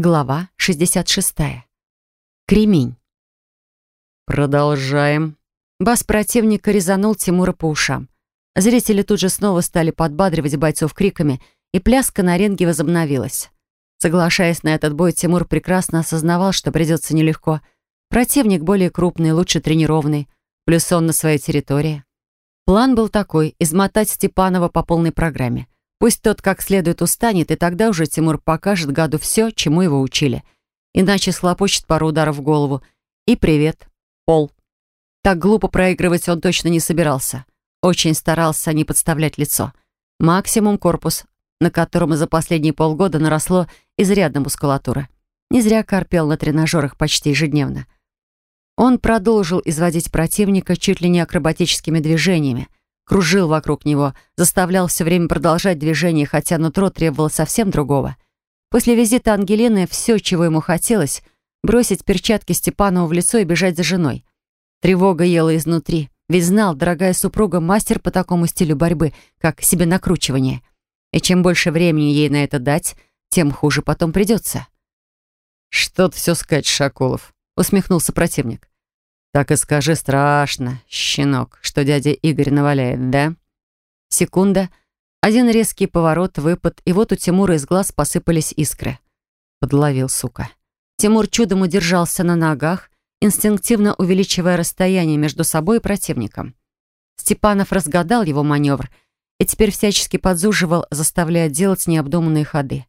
Глава 66. Кремень. «Продолжаем». Бас противника резанул Тимура по ушам. Зрители тут же снова стали подбадривать бойцов криками, и пляска на ринге возобновилась. Соглашаясь на этот бой, Тимур прекрасно осознавал, что придется нелегко. Противник более крупный, лучше тренированный, плюс он на своей территории. План был такой — измотать Степанова по полной программе. Пусть тот как следует устанет, и тогда уже Тимур покажет гаду все, чему его учили. Иначе схлопочет пару ударов в голову. И привет. Пол. Так глупо проигрывать он точно не собирался. Очень старался не подставлять лицо. Максимум корпус, на котором за последние полгода наросло изрядно мускулатура. Не зря корпел на тренажерах почти ежедневно. Он продолжил изводить противника чуть ли не акробатическими движениями, кружил вокруг него, заставлял все время продолжать движение, хотя нутро требовало совсем другого. После визита Ангелины все, чего ему хотелось, бросить перчатки Степанову в лицо и бежать за женой. Тревога ела изнутри, ведь знал, дорогая супруга, мастер по такому стилю борьбы, как себе накручивание. И чем больше времени ей на это дать, тем хуже потом придется. «Что ты все скачешь, Акулов?» — усмехнулся противник. «Так и скажи страшно, щенок, что дядя Игорь наваляет, да?» Секунда. Один резкий поворот, выпад, и вот у Тимура из глаз посыпались искры. Подловил, сука. Тимур чудом удержался на ногах, инстинктивно увеличивая расстояние между собой и противником. Степанов разгадал его маневр и теперь всячески подзуживал, заставляя делать необдуманные ходы.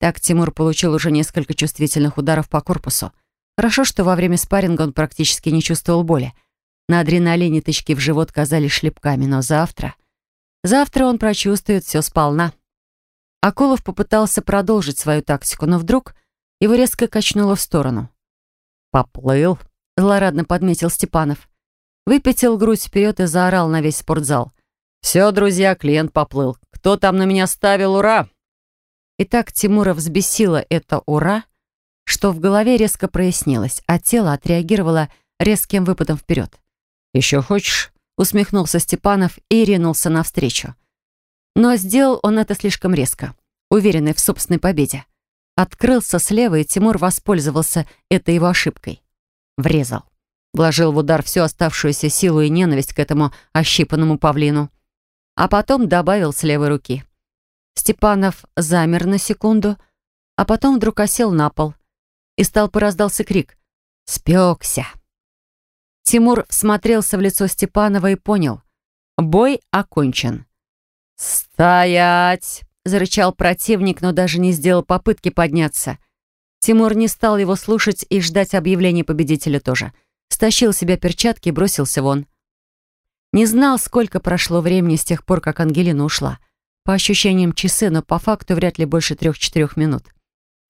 Так Тимур получил уже несколько чувствительных ударов по корпусу. Хорошо, что во время спарринга он практически не чувствовал боли. На адреналине тычки в живот казались шлепками, но завтра... Завтра он прочувствует все сполна. Акулов попытался продолжить свою тактику, но вдруг его резко качнуло в сторону. «Поплыл», — злорадно подметил Степанов. Выпятил грудь вперед и заорал на весь спортзал. «Все, друзья, клиент поплыл. Кто там на меня ставил? Ура!» И так Тимура взбесило это «ура», что в голове резко прояснилось, а тело отреагировало резким выпадом вперед. «Еще хочешь?» — усмехнулся Степанов и ринулся навстречу. Но сделал он это слишком резко, уверенный в собственной победе. Открылся слева, и Тимур воспользовался этой его ошибкой. Врезал. Вложил в удар всю оставшуюся силу и ненависть к этому ощипанному павлину. А потом добавил с левой руки. Степанов замер на секунду, а потом вдруг осел на пол — из толпы раздался крик «Спекся!». Тимур смотрелся в лицо Степанова и понял. Бой окончен. «Стоять!» — зарычал противник, но даже не сделал попытки подняться. Тимур не стал его слушать и ждать объявления победителя тоже. Стащил себя перчатки и бросился вон. Не знал, сколько прошло времени с тех пор, как Ангелина ушла. По ощущениям часы, но по факту вряд ли больше трех-четырех минут.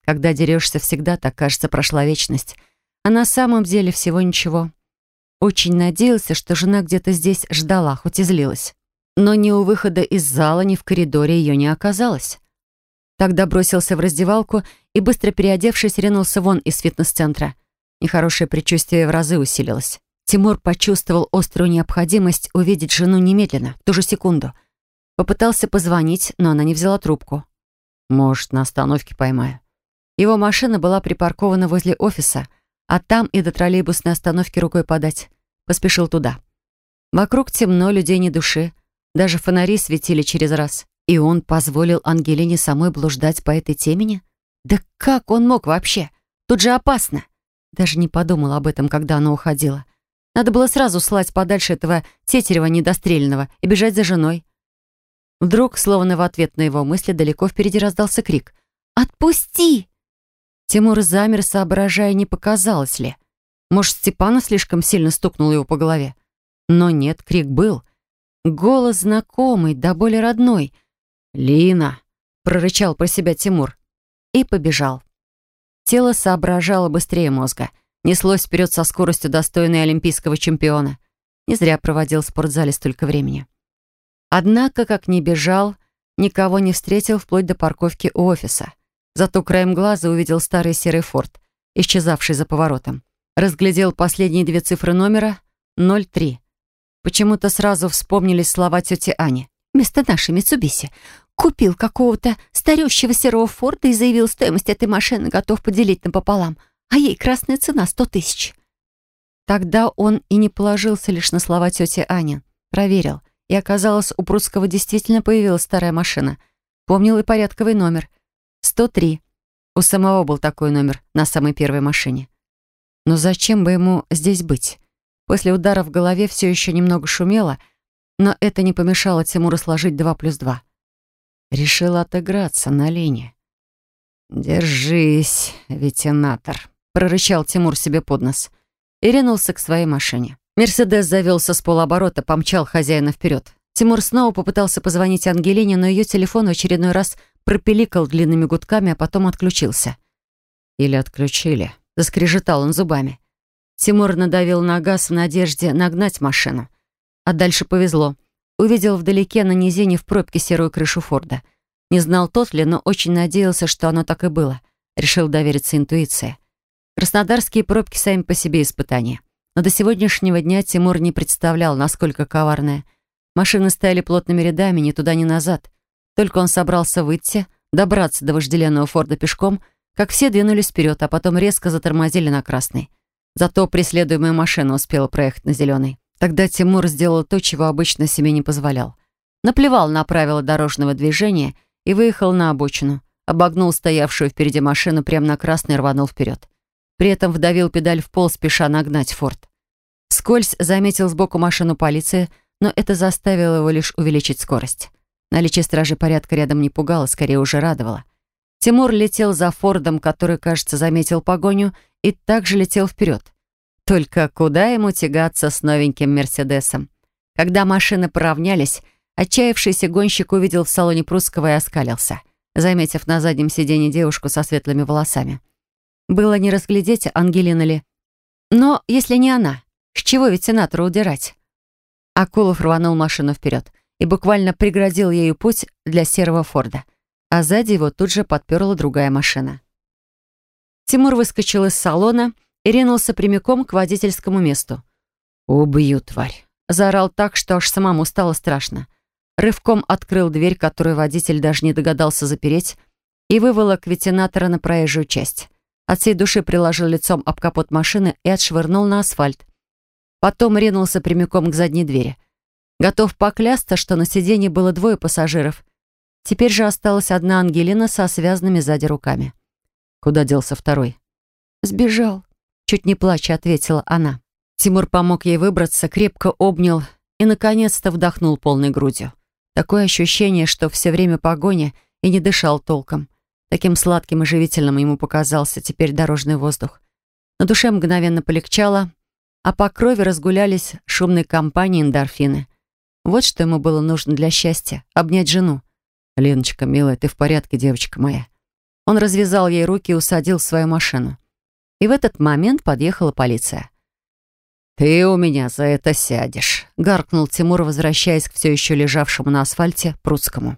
Когда дерешься всегда, так кажется, прошла вечность. А на самом деле всего ничего. Очень надеялся, что жена где-то здесь ждала, хоть и злилась. Но ни у выхода из зала, ни в коридоре ее не оказалось. Тогда бросился в раздевалку и, быстро переодевшись, ринулся вон из фитнес-центра. Нехорошее предчувствие в разы усилилось. Тимур почувствовал острую необходимость увидеть жену немедленно, в ту же секунду. Попытался позвонить, но она не взяла трубку. «Может, на остановке поймаю». Его машина была припаркована возле офиса, а там и до троллейбусной остановки рукой подать. Поспешил туда. Вокруг темно, людей ни души. Даже фонари светили через раз. И он позволил Ангелине самой блуждать по этой темени? Да как он мог вообще? Тут же опасно. Даже не подумал об этом, когда она уходила. Надо было сразу слать подальше этого тетерева недостреленного и бежать за женой. Вдруг, словно в ответ на его мысли, далеко впереди раздался крик. «Отпусти!» Тимур замер, соображая, не показалось ли. Может, Степана слишком сильно стукнул его по голове? Но нет, крик был. Голос знакомый, да более родной. «Лина!» — прорычал про себя Тимур. И побежал. Тело соображало быстрее мозга. Неслось вперед со скоростью, достойной олимпийского чемпиона. Не зря проводил в спортзале столько времени. Однако, как ни бежал, никого не встретил вплоть до парковки у офиса — Зато краем глаза увидел старый серый форт, исчезавший за поворотом. Разглядел последние две цифры номера — 03. Почему-то сразу вспомнились слова тети Ани. «Вместо нашей Митсубиси Купил какого-то старющего серого Форда и заявил, стоимость этой машины готов поделить напополам, а ей красная цена — сто тысяч. Тогда он и не положился лишь на слова тети Ани. Проверил. И оказалось, у Прудского действительно появилась старая машина. Помнил и порядковый номер. 103. У самого был такой номер на самой первой машине. Но зачем бы ему здесь быть? После удара в голове все еще немного шумело, но это не помешало Тимуру сложить два плюс два. Решил отыграться на Лене. «Держись, ветенатор», — прорычал Тимур себе под нос и ринулся к своей машине. Мерседес завелся с полоборота, помчал хозяина вперед. Тимур снова попытался позвонить Ангелине, но ее телефон в очередной раз пропеликал длинными гудками, а потом отключился. Или отключили. Заскрежетал он зубами. Тимур надавил на газ в надежде нагнать машину. А дальше повезло. Увидел вдалеке на низине в пробке серую крышу Форда. Не знал тот ли, но очень надеялся, что оно так и было. Решил довериться интуиции. Краснодарские пробки сами по себе испытания. Но до сегодняшнего дня Тимур не представлял, насколько коварная. Машины стояли плотными рядами, ни туда, ни назад. Только он собрался выйти, добраться до вожделенного Форда пешком, как все двинулись вперед, а потом резко затормозили на красный. Зато преследуемая машина успела проехать на зеленый. Тогда Тимур сделал то, чего обычно себе не позволял. Наплевал на правила дорожного движения и выехал на обочину. Обогнул стоявшую впереди машину прямо на красный и рванул вперед. При этом вдавил педаль в пол, спеша нагнать Форд. Скользь заметил сбоку машину полиции, но это заставило его лишь увеличить скорость. Наличие стражи порядка рядом не пугало, скорее уже радовало. Тимур летел за Фордом, который, кажется, заметил погоню, и также летел вперед. Только куда ему тягаться с новеньким Мерседесом? Когда машины поравнялись, отчаявшийся гонщик увидел в салоне прусского и оскалился, заметив на заднем сиденье девушку со светлыми волосами. Было не разглядеть, Ангелина ли. Но если не она, с чего ведь сенатору удирать? Акулов рванул машину вперед и буквально преградил ею путь для серого Форда, а сзади его тут же подперла другая машина. Тимур выскочил из салона и ринулся прямиком к водительскому месту. «Убью, тварь!» Заорал так, что аж самому стало страшно. Рывком открыл дверь, которую водитель даже не догадался запереть, и выволок ветенатора на проезжую часть. От всей души приложил лицом об капот машины и отшвырнул на асфальт. Потом ринулся прямиком к задней двери. Готов поклясться, что на сиденье было двое пассажиров. Теперь же осталась одна Ангелина со связанными сзади руками. Куда делся второй? «Сбежал», Чуть не плача ответила она. Тимур помог ей выбраться, крепко обнял и, наконец-то, вдохнул полной грудью. Такое ощущение, что все время погони и не дышал толком. Таким сладким и живительным ему показался теперь дорожный воздух. На душе мгновенно полегчало, а по крови разгулялись шумной компании эндорфины. Вот что ему было нужно для счастья — обнять жену. «Леночка, милая, ты в порядке, девочка моя?» Он развязал ей руки и усадил в свою машину. И в этот момент подъехала полиция. «Ты у меня за это сядешь», — гаркнул Тимур, возвращаясь к все еще лежавшему на асфальте Прудскому.